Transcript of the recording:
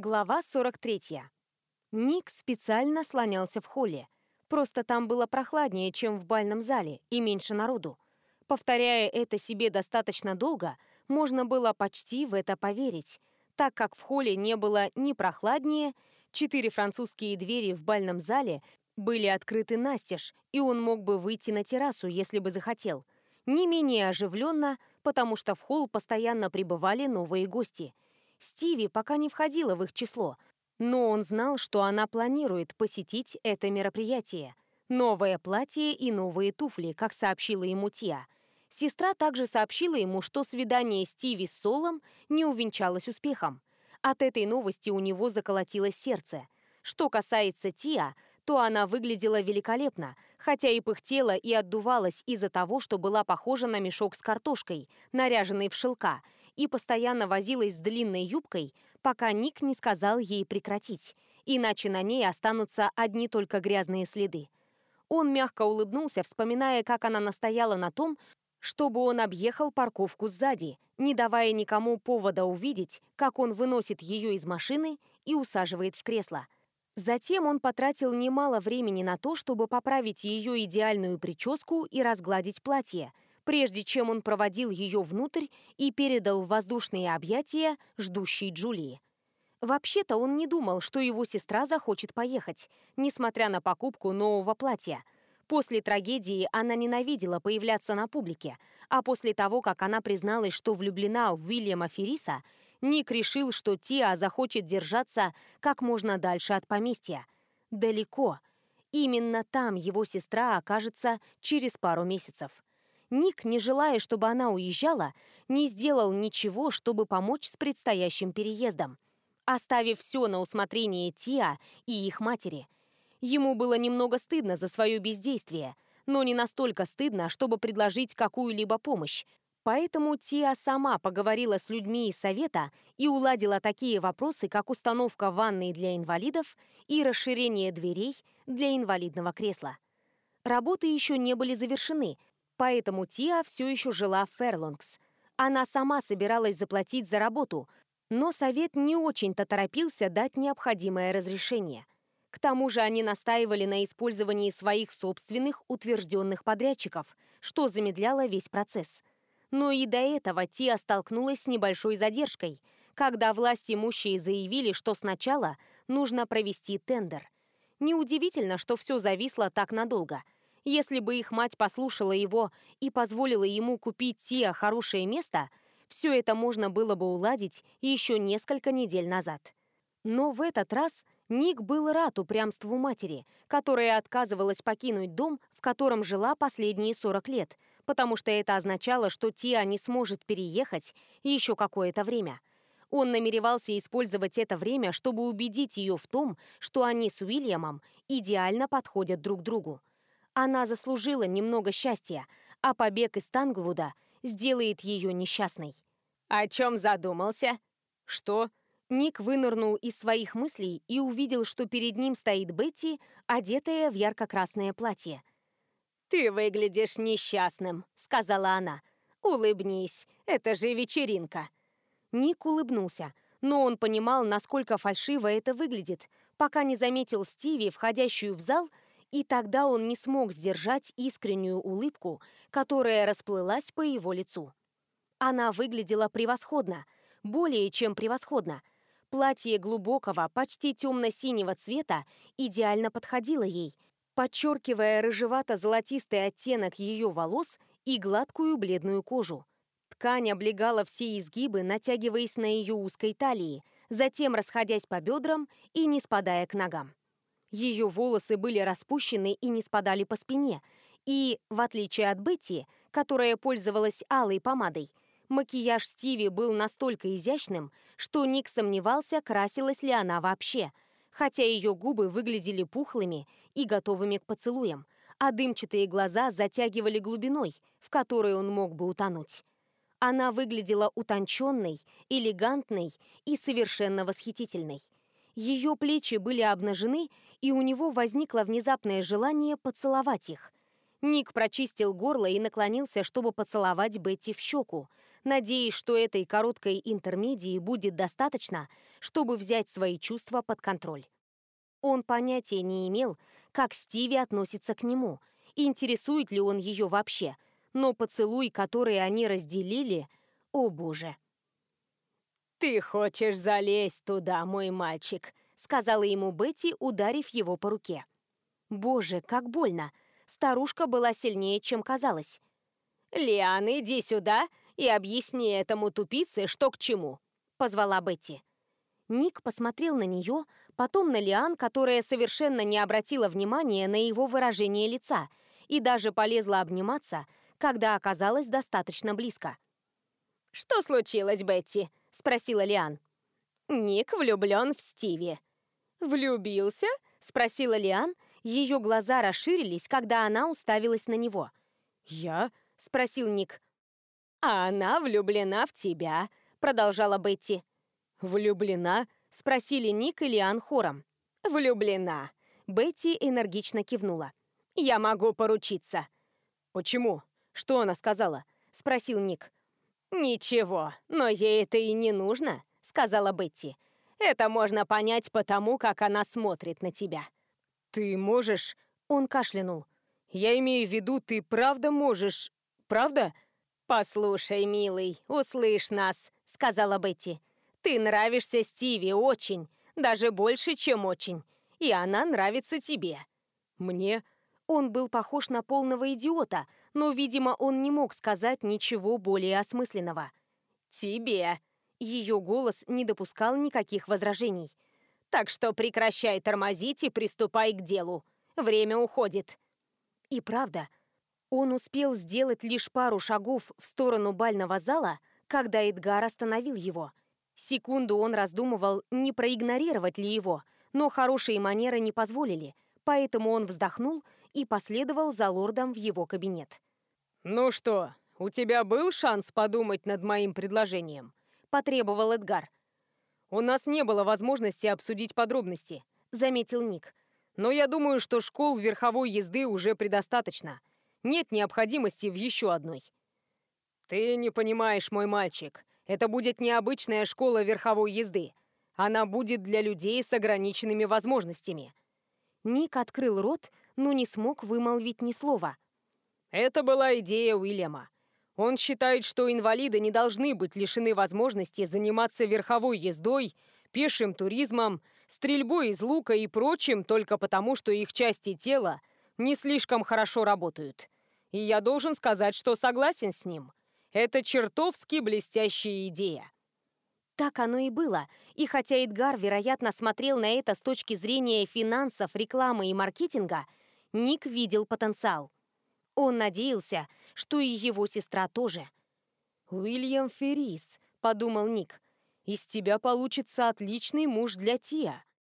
Глава 43. Ник специально слонялся в холле. Просто там было прохладнее, чем в бальном зале, и меньше народу. Повторяя это себе достаточно долго, можно было почти в это поверить, так как в холле не было ни прохладнее, четыре французские двери в бальном зале были открыты настежь, и он мог бы выйти на террасу, если бы захотел. Не менее оживленно, потому что в холл постоянно прибывали новые гости – Стиви пока не входила в их число, но он знал, что она планирует посетить это мероприятие. Новое платье и новые туфли, как сообщила ему Тиа. Сестра также сообщила ему, что свидание Стиви с Солом не увенчалось успехом. От этой новости у него заколотилось сердце. Что касается Тиа, то она выглядела великолепно, хотя и пыхтела и отдувалась из-за того, что была похожа на мешок с картошкой, наряженный в шелка – и постоянно возилась с длинной юбкой, пока Ник не сказал ей прекратить, иначе на ней останутся одни только грязные следы. Он мягко улыбнулся, вспоминая, как она настояла на том, чтобы он объехал парковку сзади, не давая никому повода увидеть, как он выносит ее из машины и усаживает в кресло. Затем он потратил немало времени на то, чтобы поправить ее идеальную прическу и разгладить платье – прежде чем он проводил ее внутрь и передал воздушные объятия ждущей Джулии. Вообще-то он не думал, что его сестра захочет поехать, несмотря на покупку нового платья. После трагедии она ненавидела появляться на публике, а после того, как она призналась, что влюблена в Уильяма Ферриса, Ник решил, что Тиа захочет держаться как можно дальше от поместья. Далеко. Именно там его сестра окажется через пару месяцев. Ник, не желая, чтобы она уезжала, не сделал ничего, чтобы помочь с предстоящим переездом, оставив все на усмотрение Тиа и их матери. Ему было немного стыдно за свое бездействие, но не настолько стыдно, чтобы предложить какую-либо помощь. Поэтому Тиа сама поговорила с людьми из совета и уладила такие вопросы, как установка ванной для инвалидов и расширение дверей для инвалидного кресла. Работы еще не были завершены – Поэтому Тиа все еще жила в Ферлонгс. Она сама собиралась заплатить за работу, но совет не очень-то торопился дать необходимое разрешение. К тому же они настаивали на использовании своих собственных утвержденных подрядчиков, что замедляло весь процесс. Но и до этого Тиа столкнулась с небольшой задержкой, когда власти имущие заявили, что сначала нужно провести тендер. Неудивительно, что все зависло так надолго – если бы их мать послушала его и позволила ему купить те хорошее место, все это можно было бы уладить еще несколько недель назад. Но в этот раз Ник был рад упрямству матери, которая отказывалась покинуть дом, в котором жила последние 40 лет, потому что это означало, что Тиа не сможет переехать еще какое-то время. Он намеревался использовать это время, чтобы убедить ее в том, что они с Уильямом идеально подходят друг другу. Она заслужила немного счастья, а побег из Танглвуда сделает ее несчастной. О чем задумался? Что? Ник вынырнул из своих мыслей и увидел, что перед ним стоит Бетти, одетая в ярко-красное платье. «Ты выглядишь несчастным», — сказала она. «Улыбнись, это же вечеринка». Ник улыбнулся, но он понимал, насколько фальшиво это выглядит, пока не заметил Стиви, входящую в зал, — и тогда он не смог сдержать искреннюю улыбку, которая расплылась по его лицу. Она выглядела превосходно, более чем превосходно. Платье глубокого, почти темно-синего цвета идеально подходило ей, подчеркивая рыжевато-золотистый оттенок ее волос и гладкую бледную кожу. Ткань облегала все изгибы, натягиваясь на ее узкой талии, затем расходясь по бедрам и не спадая к ногам. Ее волосы были распущены и не спадали по спине, и, в отличие от Бетти, которая пользовалась алой помадой, макияж Стиви был настолько изящным, что Ник сомневался, красилась ли она вообще, хотя ее губы выглядели пухлыми и готовыми к поцелуям, а дымчатые глаза затягивали глубиной, в которой он мог бы утонуть. Она выглядела утонченной, элегантной и совершенно восхитительной. Ее плечи были обнажены и у него возникло внезапное желание поцеловать их. Ник прочистил горло и наклонился, чтобы поцеловать Бетти в щеку, надеясь, что этой короткой интермедии будет достаточно, чтобы взять свои чувства под контроль. Он понятия не имел, как Стиви относится к нему, интересует ли он ее вообще, но поцелуй, который они разделили, о боже. «Ты хочешь залезть туда, мой мальчик?» сказала ему Бетти, ударив его по руке. «Боже, как больно!» Старушка была сильнее, чем казалось. «Лиан, иди сюда и объясни этому тупице, что к чему», — позвала Бетти. Ник посмотрел на нее, потом на Лиан, которая совершенно не обратила внимания на его выражение лица и даже полезла обниматься, когда оказалась достаточно близко. «Что случилось, Бетти?» — спросила Лиан. «Ник влюблен в Стиви», «Влюбился?» — спросила Лиан. Ее глаза расширились, когда она уставилась на него. «Я?» — спросил Ник. «А она влюблена в тебя», — продолжала Бетти. «Влюблена?» — спросили Ник и Лиан хором. «Влюблена». Бетти энергично кивнула. «Я могу поручиться». «Почему? Что она сказала?» — спросил Ник. «Ничего, но ей это и не нужно», — сказала Бетти. Это можно понять потому, как она смотрит на тебя. Ты можешь... Он кашлянул. Я имею в виду, ты правда можешь... Правда? Послушай, милый, услышь нас, сказала Бетти. Ты нравишься Стиви очень, даже больше, чем очень. И она нравится тебе. Мне... Он был похож на полного идиота, но, видимо, он не мог сказать ничего более осмысленного. «Тебе», ее голос не допускал никаких возражений. «Так что прекращай тормозить и приступай к делу. Время уходит». И правда, он успел сделать лишь пару шагов в сторону бального зала, когда Эдгар остановил его. Секунду он раздумывал, не проигнорировать ли его, но хорошие манеры не позволили, поэтому он вздохнул и последовал за лордом в его кабинет. «Ну что, у тебя был шанс подумать над моим предложением?» — потребовал Эдгар. «У нас не было возможности обсудить подробности», — заметил Ник. «Но я думаю, что школ верховой езды уже предостаточно. Нет необходимости в еще одной». «Ты не понимаешь, мой мальчик. Это будет необычная школа верховой езды. Она будет для людей с ограниченными возможностями». Ник открыл рот, но не смог вымолвить ни слова. «Это была идея Уильяма. Он считает, что инвалиды не должны быть лишены возможности заниматься верховой ездой, пешим туризмом, стрельбой из лука и прочим только потому, что их части тела не слишком хорошо работают. И я должен сказать, что согласен с ним. Это чертовски блестящая идея. Так оно и было. И хотя Эдгар, вероятно, смотрел на это с точки зрения финансов, рекламы и маркетинга, Ник видел потенциал. Он надеялся, что и его сестра тоже. «Уильям Феррис», — подумал Ник, — «из тебя получится отличный муж для Тия.